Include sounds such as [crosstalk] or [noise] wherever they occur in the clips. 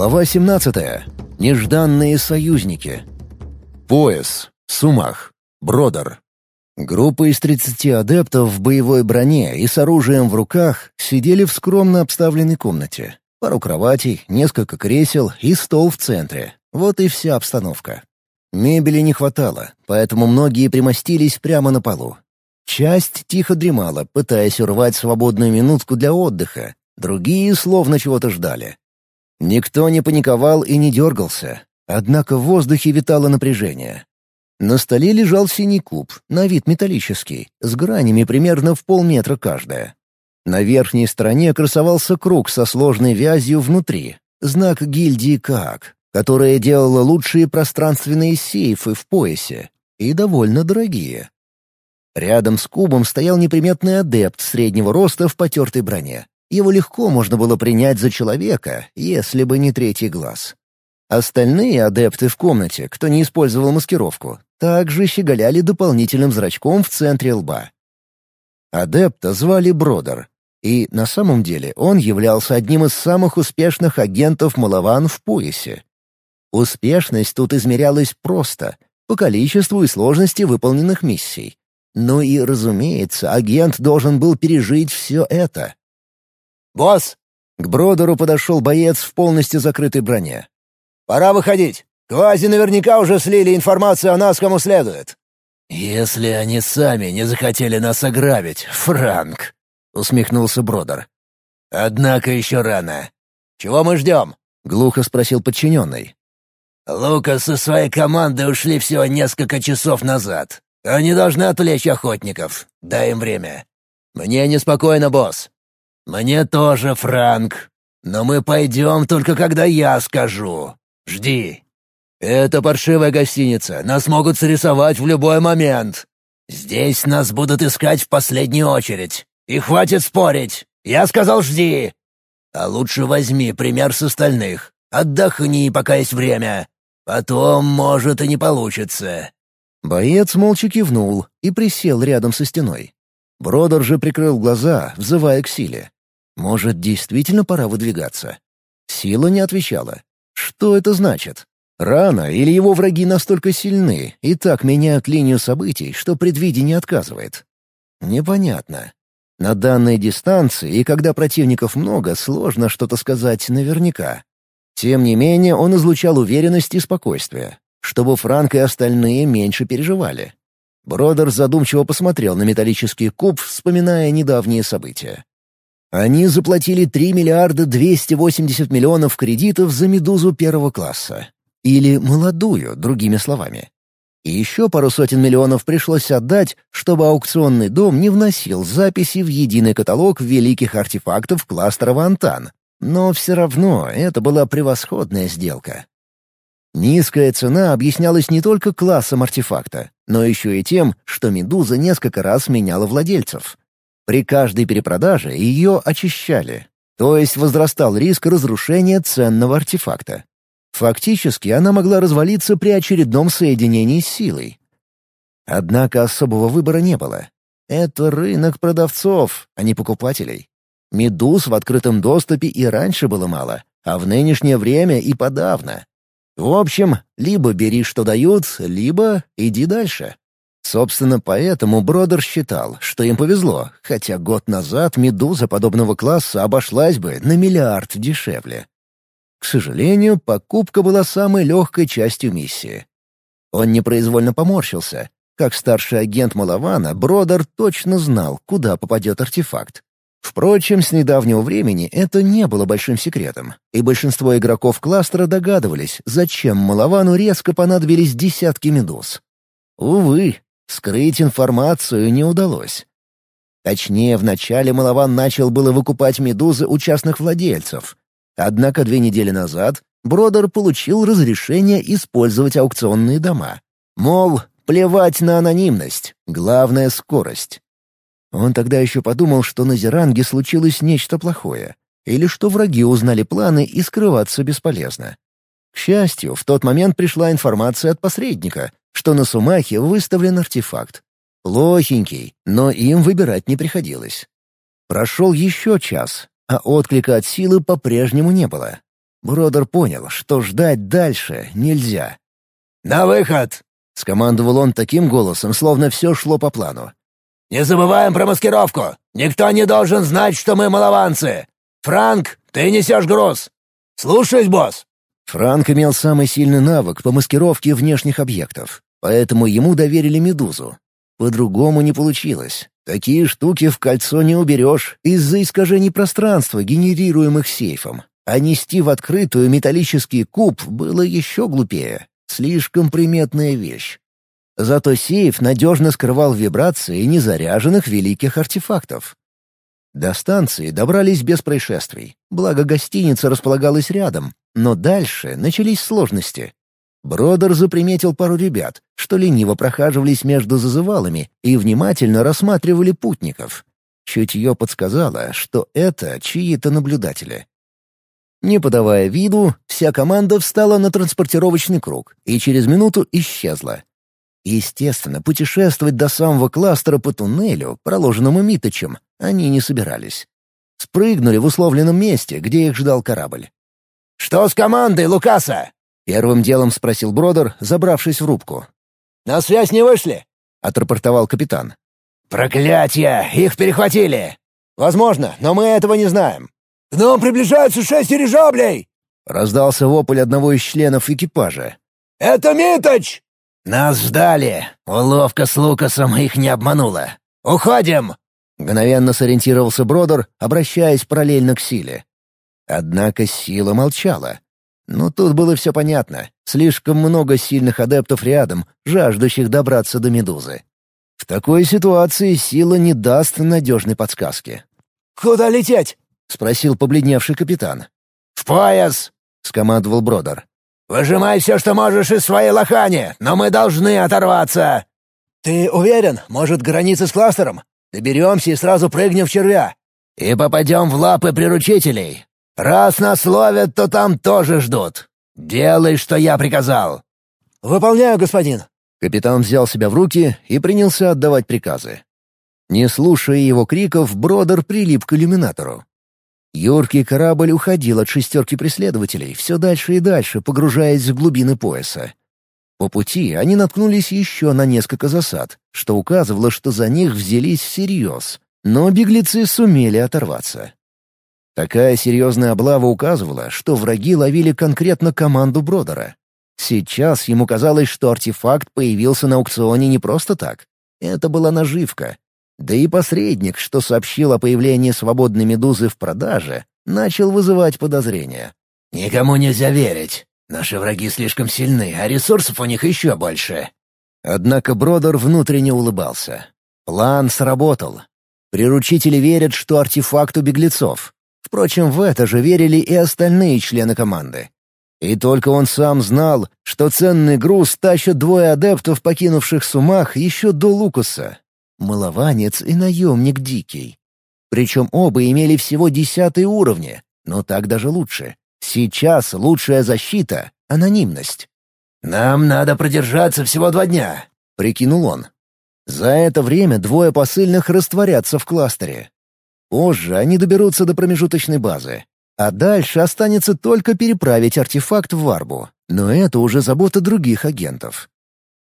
Глава 17. Нежданные союзники. Пояс. Сумах. Бродер. Группа из 30 адептов в боевой броне и с оружием в руках сидели в скромно обставленной комнате. Пару кроватей, несколько кресел и стол в центре. Вот и вся обстановка. Мебели не хватало, поэтому многие примостились прямо на полу. Часть тихо дремала, пытаясь урвать свободную минутку для отдыха. Другие словно чего-то ждали. Никто не паниковал и не дергался. Однако в воздухе витало напряжение. На столе лежал синий куб, на вид металлический, с гранями примерно в полметра каждая. На верхней стороне красовался круг со сложной вязью внутри, знак гильдии Каак, которая делала лучшие пространственные сейфы в поясе, и довольно дорогие. Рядом с кубом стоял неприметный адепт среднего роста в потертой броне. Его легко можно было принять за человека, если бы не третий глаз. Остальные адепты в комнате, кто не использовал маскировку, также щеголяли дополнительным зрачком в центре лба. Адепта звали Бродер, и на самом деле он являлся одним из самых успешных агентов Малаван в поясе. Успешность тут измерялась просто, по количеству и сложности выполненных миссий. Ну и, разумеется, агент должен был пережить все это. «Босс!» К Бродеру подошел боец в полностью закрытой броне. «Пора выходить. Квази наверняка уже слили информацию о нас кому следует». «Если они сами не захотели нас ограбить, Франк», — усмехнулся Бродер. «Однако еще рано. Чего мы ждем?» — глухо спросил подчиненный. «Лукас со своей командой ушли всего несколько часов назад. Они должны отвлечь охотников. Дай им время». «Мне неспокойно, босс. «Мне тоже, Франк. Но мы пойдем только когда я скажу. Жди». «Это паршивая гостиница. Нас могут срисовать в любой момент». «Здесь нас будут искать в последнюю очередь. И хватит спорить. Я сказал, жди. А лучше возьми пример с остальных. Отдохни, пока есть время. Потом, может, и не получится». Боец молча кивнул и присел рядом со стеной. Бродер же прикрыл глаза, взывая к силе. Может, действительно пора выдвигаться? Сила не отвечала. Что это значит? Рано или его враги настолько сильны и так меняют линию событий, что предвидение отказывает? Непонятно. На данной дистанции и когда противников много, сложно что-то сказать наверняка. Тем не менее, он излучал уверенность и спокойствие, чтобы Франк и остальные меньше переживали. Бродер задумчиво посмотрел на металлический куб, вспоминая недавние события. Они заплатили 3 миллиарда 280 миллионов кредитов за «Медузу» первого класса. Или «молодую», другими словами. И еще пару сотен миллионов пришлось отдать, чтобы аукционный дом не вносил записи в единый каталог великих артефактов кластера «Вантан». Но все равно это была превосходная сделка. Низкая цена объяснялась не только классом артефакта, но еще и тем, что «Медуза» несколько раз меняла владельцев. При каждой перепродаже ее очищали, то есть возрастал риск разрушения ценного артефакта. Фактически она могла развалиться при очередном соединении с силой. Однако особого выбора не было. Это рынок продавцов, а не покупателей. Медуз в открытом доступе и раньше было мало, а в нынешнее время и подавно. В общем, либо бери, что дают, либо иди дальше. Собственно, поэтому Бродер считал, что им повезло, хотя год назад «Медуза» подобного класса обошлась бы на миллиард дешевле. К сожалению, покупка была самой легкой частью миссии. Он непроизвольно поморщился. Как старший агент Малавана, Бродер точно знал, куда попадет артефакт. Впрочем, с недавнего времени это не было большим секретом, и большинство игроков кластера догадывались, зачем Малавану резко понадобились десятки медуз. Увы, скрыть информацию не удалось. Точнее, вначале Малаван начал было выкупать медузы у частных владельцев. Однако две недели назад Бродер получил разрешение использовать аукционные дома. Мол, плевать на анонимность, главное — скорость. Он тогда еще подумал, что на Зеранге случилось нечто плохое, или что враги узнали планы и скрываться бесполезно. К счастью, в тот момент пришла информация от посредника, что на Сумахе выставлен артефакт. Плохенький, но им выбирать не приходилось. Прошел еще час, а отклика от силы по-прежнему не было. Бродер понял, что ждать дальше нельзя. «На выход!» — скомандовал он таким голосом, словно все шло по плану. «Не забываем про маскировку! Никто не должен знать, что мы малованцы! Франк, ты несешь груз! Слушаюсь, босс!» Франк имел самый сильный навык по маскировке внешних объектов, поэтому ему доверили «Медузу». По-другому не получилось. Такие штуки в кольцо не уберешь из-за искажений пространства, генерируемых сейфом. А нести в открытую металлический куб было еще глупее. Слишком приметная вещь. Зато сейф надежно скрывал вибрации незаряженных великих артефактов. До станции добрались без происшествий, благо гостиница располагалась рядом, но дальше начались сложности. Бродер заприметил пару ребят, что лениво прохаживались между зазывалами и внимательно рассматривали путников. Чутье подсказало, что это чьи-то наблюдатели. Не подавая виду, вся команда встала на транспортировочный круг и через минуту исчезла. Естественно, путешествовать до самого кластера по туннелю, проложенному Миточем, они не собирались. Спрыгнули в условленном месте, где их ждал корабль. «Что с командой, Лукаса?» — первым делом спросил Бродер, забравшись в рубку. «На связь не вышли?» — отрапортовал капитан. «Проклятье! Их перехватили!» «Возможно, но мы этого не знаем». «К нам приближаются шесть дирижаблей!» — раздался вопль одного из членов экипажа. «Это Миточ!» «Нас ждали. Уловка с Лукасом их не обманула. Уходим!» Мгновенно сориентировался Бродер, обращаясь параллельно к силе. Однако сила молчала. Но тут было все понятно. Слишком много сильных адептов рядом, жаждущих добраться до Медузы. В такой ситуации сила не даст надежной подсказки. «Куда лететь?» — спросил побледневший капитан. «В пояс!» — скомандовал Бродер. «Выжимай все, что можешь из своей лохани, но мы должны оторваться!» «Ты уверен? Может, граница с кластером? Доберемся и сразу прыгнем в червя!» «И попадем в лапы приручителей. Раз нас ловят, то там тоже ждут. Делай, что я приказал». «Выполняю, господин». Капитан взял себя в руки и принялся отдавать приказы. Не слушая его криков, Бродер прилип к иллюминатору. Юркий корабль уходил от шестерки преследователей все дальше и дальше, погружаясь в глубины пояса. По пути они наткнулись еще на несколько засад, что указывало, что за них взялись всерьез, но беглецы сумели оторваться. Такая серьезная облава указывала, что враги ловили конкретно команду Бродера. Сейчас ему казалось, что артефакт появился на аукционе не просто так. Это была наживка, да и посредник, что сообщил о появлении свободной медузы в продаже, начал вызывать подозрения. «Никому нельзя верить. Наши враги слишком сильны, а ресурсов у них еще больше». Однако Бродер внутренне улыбался. План сработал. Приручители верят, что артефакт у беглецов. Впрочем, в это же верили и остальные члены команды. И только он сам знал, что ценный груз тащат двое адептов, покинувших Сумах еще до Лукаса, Малованец и наемник Дикий. Причем оба имели всего десятые уровни, но так даже лучше. Сейчас лучшая защита — анонимность. «Нам надо продержаться всего два дня», — прикинул он. За это время двое посыльных растворятся в кластере. Позже они доберутся до промежуточной базы. А дальше останется только переправить артефакт в Варбу. Но это уже забота других агентов.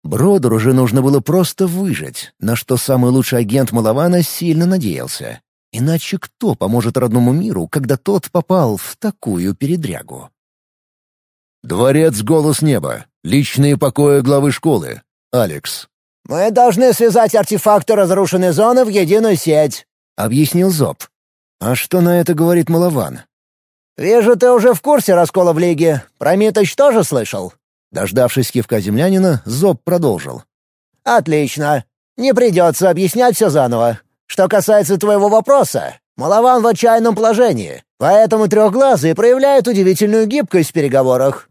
Бродеру же нужно было просто выжить, на что самый лучший агент Малавана сильно надеялся. Иначе кто поможет родному миру, когда тот попал в такую передрягу? Дворец «Голос неба». Личные покои главы школы. Алекс. «Мы должны связать артефакты разрушенной зоны в единую сеть», — объяснил Зоб. «А что на это говорит Малаван?» «Вижу, ты уже в курсе раскола в Лиге. Про Миточ тоже слышал?» Дождавшись кивка землянина, Зоб продолжил. «Отлично. Не придется объяснять все заново. Что касается твоего вопроса, Малован в отчаянном положении, поэтому трехглазые проявляют удивительную гибкость в переговорах».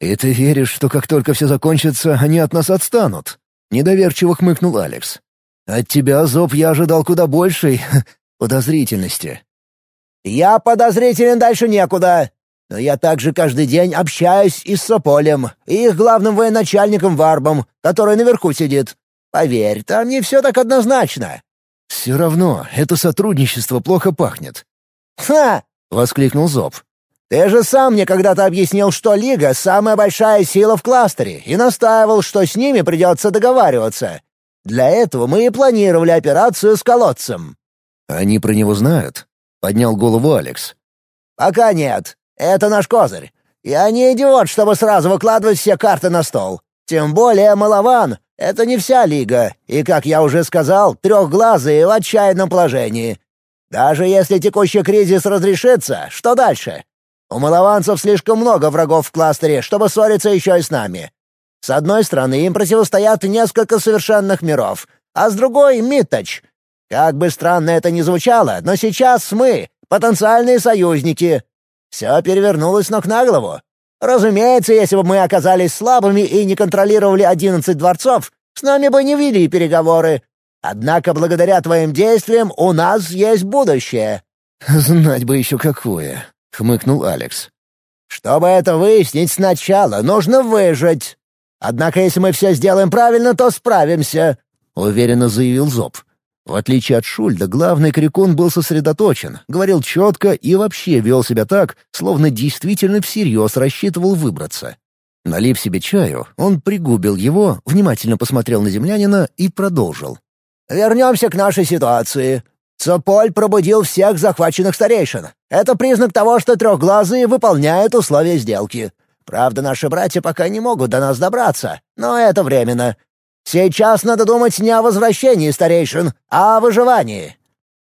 «И ты веришь, что как только все закончится, они от нас отстанут?» — недоверчиво хмыкнул Алекс. «От тебя, Зоб, я ожидал куда большей [laughs] подозрительности». «Я подозрителен дальше некуда. Но я также каждый день общаюсь и с Сополем, и их главным военачальником Варбом, который наверху сидит. Поверь, там не все так однозначно». «Все равно, это сотрудничество плохо пахнет». «Ха!» — воскликнул Зоб. Ты же сам мне когда-то объяснил, что Лига — самая большая сила в кластере, и настаивал, что с ними придется договариваться. Для этого мы и планировали операцию с колодцем». «Они про него знают?» — поднял голову Алекс. «Пока нет. Это наш козырь. Я не идиот, чтобы сразу выкладывать все карты на стол. Тем более Малован — это не вся Лига, и, как я уже сказал, трехглазые в отчаянном положении. Даже если текущий кризис разрешится, что дальше? У малованцев слишком много врагов в кластере, чтобы ссориться еще и с нами. С одной стороны, им противостоят несколько совершенных миров, а с другой — Митточ. Как бы странно это ни звучало, но сейчас мы — потенциальные союзники. Все перевернулось ног на голову. Разумеется, если бы мы оказались слабыми и не контролировали одиннадцать дворцов, с нами бы не вели переговоры. Однако благодаря твоим действиям у нас есть будущее». «Знать бы еще какое», — хмыкнул Алекс. «Чтобы это выяснить сначала, нужно выжить. Однако если мы все сделаем правильно, то справимся», — уверенно заявил Зоб. В отличие от Шульда, главный крикун был сосредоточен, говорил четко и вообще вел себя так, словно действительно всерьез рассчитывал выбраться. Налив себе чаю, он пригубил его, внимательно посмотрел на землянина и продолжил. «Вернемся к нашей ситуации. Цополь пробудил всех захваченных старейшин. Это признак того, что трехглазые выполняют условия сделки. Правда, наши братья пока не могут до нас добраться, но это временно. Сейчас надо думать не о возвращении старейшин, а о выживании».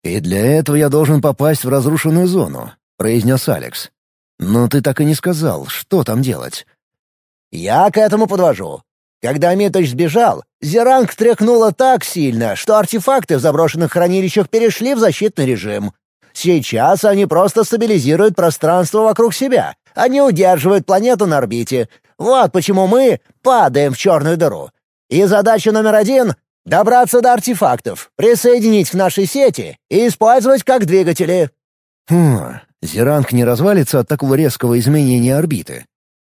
«И для этого я должен попасть в разрушенную зону», — произнес Алекс. «Но ты так и не сказал, что там делать». «Я к этому подвожу. Когда Миточ сбежал, Зеранг тряхнуло так сильно, что артефакты в заброшенных хранилищах перешли в защитный режим. Сейчас они просто стабилизируют пространство вокруг себя, они удерживают планету на орбите. Вот почему мы падаем в черную дыру. И задача номер один — добраться до артефактов, присоединить к нашей сети и использовать как двигатели». «Хм, Зеранг не развалится от такого резкого изменения орбиты?»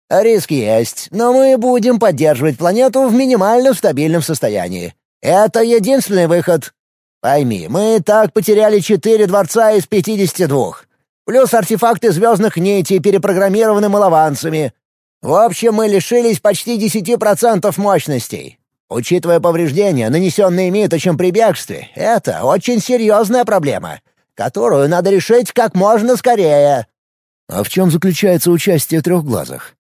«Риск есть, но мы будем поддерживать планету в минимально стабильном состоянии. Это единственный выход. Пойми, мы так потеряли четыре дворца из пятидесяти двух. Плюс артефакты звездных нитей перепрограммированы малованцами. В общем, мы лишились почти десяти процентов мощностей. Учитывая повреждения, нанесенные Миточем при бегстве, это очень серьезная проблема, которую надо решить как можно скорее. А в чем заключается участие трехглазых?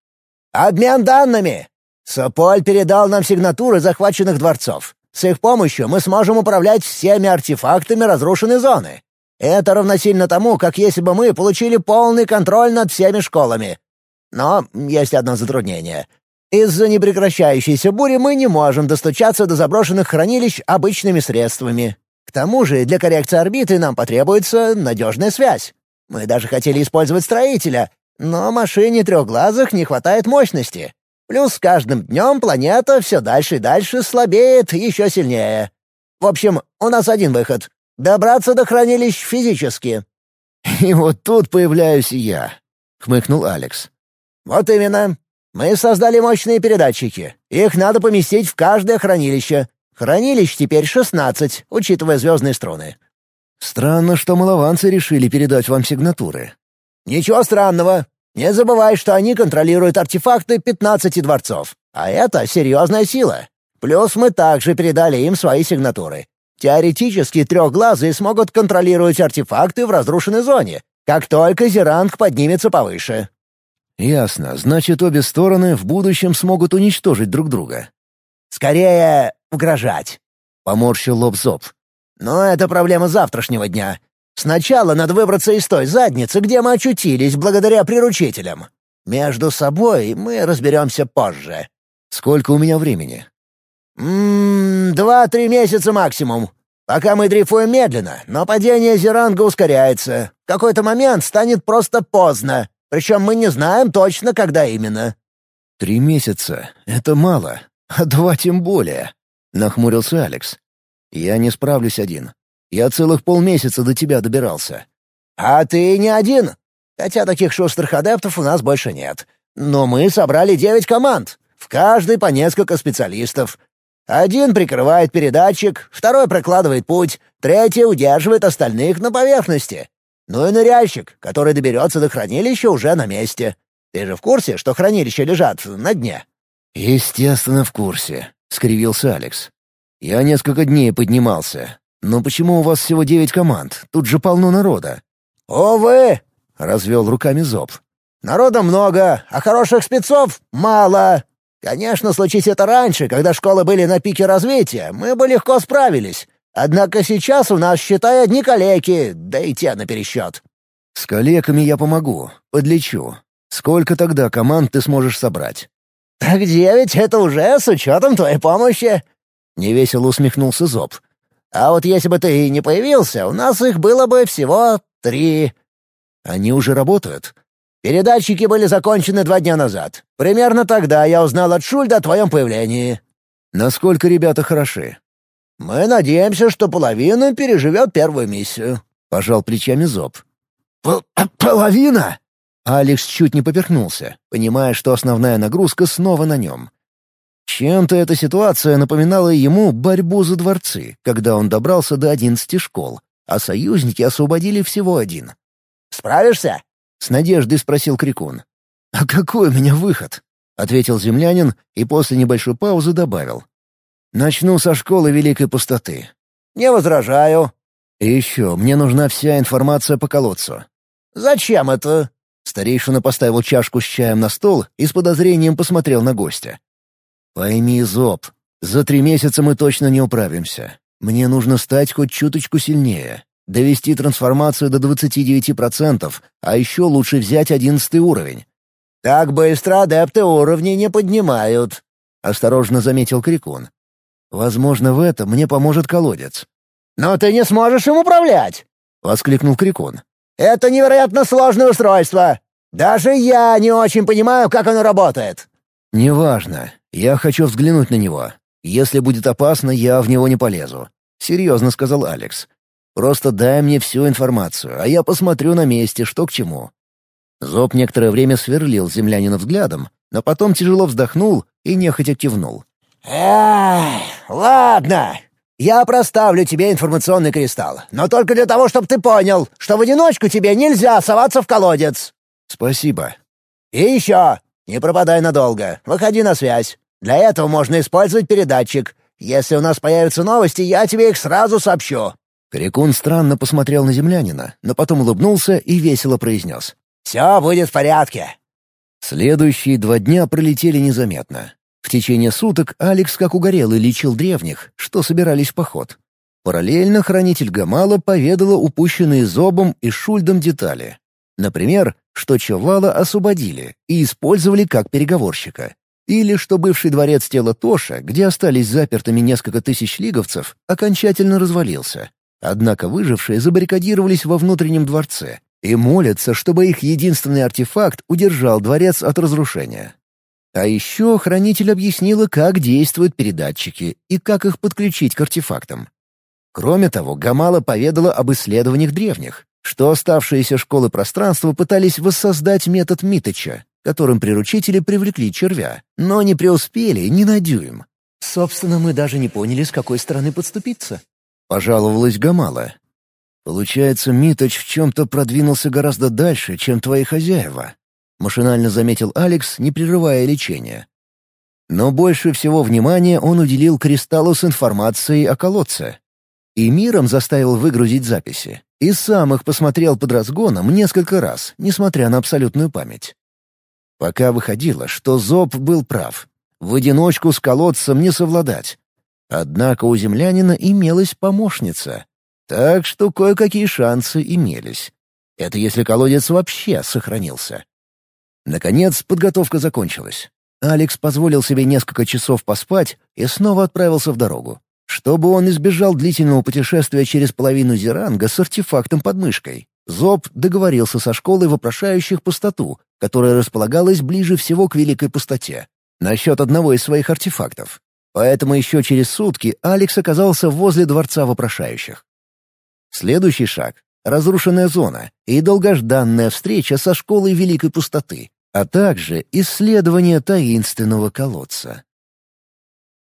Обмен данными. Сополь передал нам сигнатуры захваченных дворцов. С их помощью мы сможем управлять всеми артефактами разрушенной зоны. Это равносильно тому, как если бы мы получили полный контроль над всеми школами. Но есть одно затруднение. Из-за непрекращающейся бури мы не можем достучаться до заброшенных хранилищ обычными средствами. К тому же для коррекции орбиты нам потребуется надежная связь. Мы даже хотели использовать строителя, но машине трехглазых не хватает мощности. Плюс с каждым днем планета все дальше и дальше слабеет еще сильнее. В общем, у нас один выход — добраться до хранилищ физически. «И вот тут появляюсь я», — хмыкнул Алекс. «Вот именно. Мы создали мощные передатчики. Их надо поместить в каждое хранилище. Хранилищ теперь шестнадцать, учитывая звездные струны». «Странно, что малованцы решили передать вам сигнатуры». «Ничего странного. Не забывай, что они контролируют артефакты пятнадцати дворцов. А это серьезная сила. Плюс мы также передали им свои сигнатуры. Теоретически трехглазые смогут контролировать артефакты в разрушенной зоне, как только Зеранг поднимется повыше. «Ясно. Значит, обе стороны в будущем смогут уничтожить друг друга». «Скорее, угрожать», — поморщил лоб Зоб. «Но это проблема завтрашнего дня. Сначала надо выбраться из той задницы, где мы очутились благодаря приручителям. Между собой мы разберемся позже». «Сколько у меня времени?» «Ммм, два-три месяца максимум. Пока мы дрейфуем медленно, но падение Зеранга ускоряется. В какой-то момент станет просто поздно. Причем мы не знаем точно, когда именно». «Три месяца — это мало, а два тем более», — нахмурился Алекс. «Я не справлюсь один. Я целых полмесяца до тебя добирался». «А ты не один. Хотя таких шустрых адептов у нас больше нет. Но мы собрали девять команд, в каждой по несколько специалистов. Один прикрывает передатчик, второй прокладывает путь, третий удерживает остальных на поверхности. Ну и ныряльщик, который доберется до хранилища уже на месте. Ты же в курсе, что хранилища лежат на дне?» «Естественно, в курсе», — скривился Алекс. «Я несколько дней поднимался. Но почему у вас всего девять команд? Тут же полно народа». «Увы!» — развел руками Зоб. «Народа много, а хороших спецов мало. Конечно, случись это раньше, когда школы были на пике развития, мы бы легко справились. Однако сейчас у нас, считай, одни калеки, да и те напересчет». «С калеками я помогу, подлечу. Сколько тогда команд ты сможешь собрать?» «Так девять — это уже с учетом твоей помощи!» — невесело усмехнулся Зоб. «А вот если бы ты не появился, у нас их было бы всего три». «Они уже работают?» «Передатчики были закончены два дня назад. Примерно тогда я узнал от Шульда о твоем появлении». «Насколько ребята хороши?» «Мы надеемся, что половина переживет первую миссию», — пожал плечами Зоб. «Половина?» Алекс чуть не поперхнулся, понимая, что основная нагрузка снова на нем. Чем-то эта ситуация напоминала ему борьбу за дворцы, когда он добрался до одиннадцати школ, а союзники освободили всего один. «Справишься?» — с надеждой спросил Крикун. «А какой у меня выход?» — ответил землянин и после небольшой паузы добавил. «Начну со школы Великой Пустоты». «Не возражаю». «И еще, мне нужна вся информация по колодцу». «Зачем это?» Старейшина поставил чашку с чаем на стол и с подозрением посмотрел на гостя. «Пойми, Зоб, за три месяца мы точно не управимся. Мне нужно стать хоть чуточку сильнее, довести трансформацию до 29%, а еще лучше взять одиннадцатый уровень». «Так быстро адепты уровни не поднимают», — осторожно заметил Крикун. «Возможно, в этом мне поможет колодец». «Но ты не сможешь им управлять!» — воскликнул Крикун. Это невероятно сложное устройство. Даже я не очень понимаю, как оно работает». «Неважно. Я хочу взглянуть на него. Если будет опасно, я в него не полезу», — серьезно сказал Алекс. «Просто дай мне всю информацию, а я посмотрю на месте, что к чему». Зоб некоторое время сверлил землянина взглядом, но потом тяжело вздохнул и нехотя кивнул. «Эх, ладно. Я проставлю тебе информационный кристалл, но только для того, чтобы ты понял, что в одиночку тебе нельзя соваться в колодец». «Спасибо». «И еще, не пропадай надолго, выходи на связь. Для этого можно использовать передатчик. Если у нас появятся новости, я тебе их сразу сообщу». Крикун странно посмотрел на землянина, но потом улыбнулся и весело произнес. «Все будет в порядке». Следующие два дня пролетели незаметно. В течение суток Алекс как угорелый лечил древних, что собирались в поход. Параллельно хранитель Гамала поведала упущенные Зобом и Шульдом детали. Например, что Чавала освободили и использовали как переговорщика. Или что бывший дворец тела Тоша, где остались запертыми несколько тысяч лиговцев, окончательно развалился. Однако выжившие забаррикадировались во внутреннем дворце и молятся, чтобы их единственный артефакт удержал дворец от разрушения. А еще хранитель объяснила, как действуют передатчики и как их подключить к артефактам. Кроме того, Гамала поведала об исследованиях древних, что оставшиеся школы пространства пытались воссоздать метод Миточа, которым приручители привлекли червя, но не преуспели ни на дюйм. «Собственно, мы даже не поняли, с какой стороны подступиться», — пожаловалась Гамала. «Получается, Миточ в чем-то продвинулся гораздо дальше, чем твои хозяева», — машинально заметил Алекс, не прерывая лечение. Но больше всего внимания он уделил кристаллу с информацией о колодце. И миром заставил выгрузить записи. И сам их посмотрел под разгоном несколько раз, несмотря на абсолютную память. Пока выходило, что Зоб был прав. В одиночку с колодцем не совладать. Однако у землянина имелась помощница. Так что кое-какие шансы имелись. Это если колодец вообще сохранился. Наконец, подготовка закончилась. Алекс позволил себе несколько часов поспать и снова отправился в дорогу. Чтобы он избежал длительного путешествия через половину Зеранга с артефактом под мышкой, Зоб договорился со школой вопрошающих пустоту, которая располагалась ближе всего к Великой Пустоте, насчет одного из своих артефактов. Поэтому еще через сутки Алекс оказался возле Дворца вопрошающих. Следующий шаг — разрушенная зона и долгожданная встреча со школой Великой Пустоты, а также исследование таинственного колодца.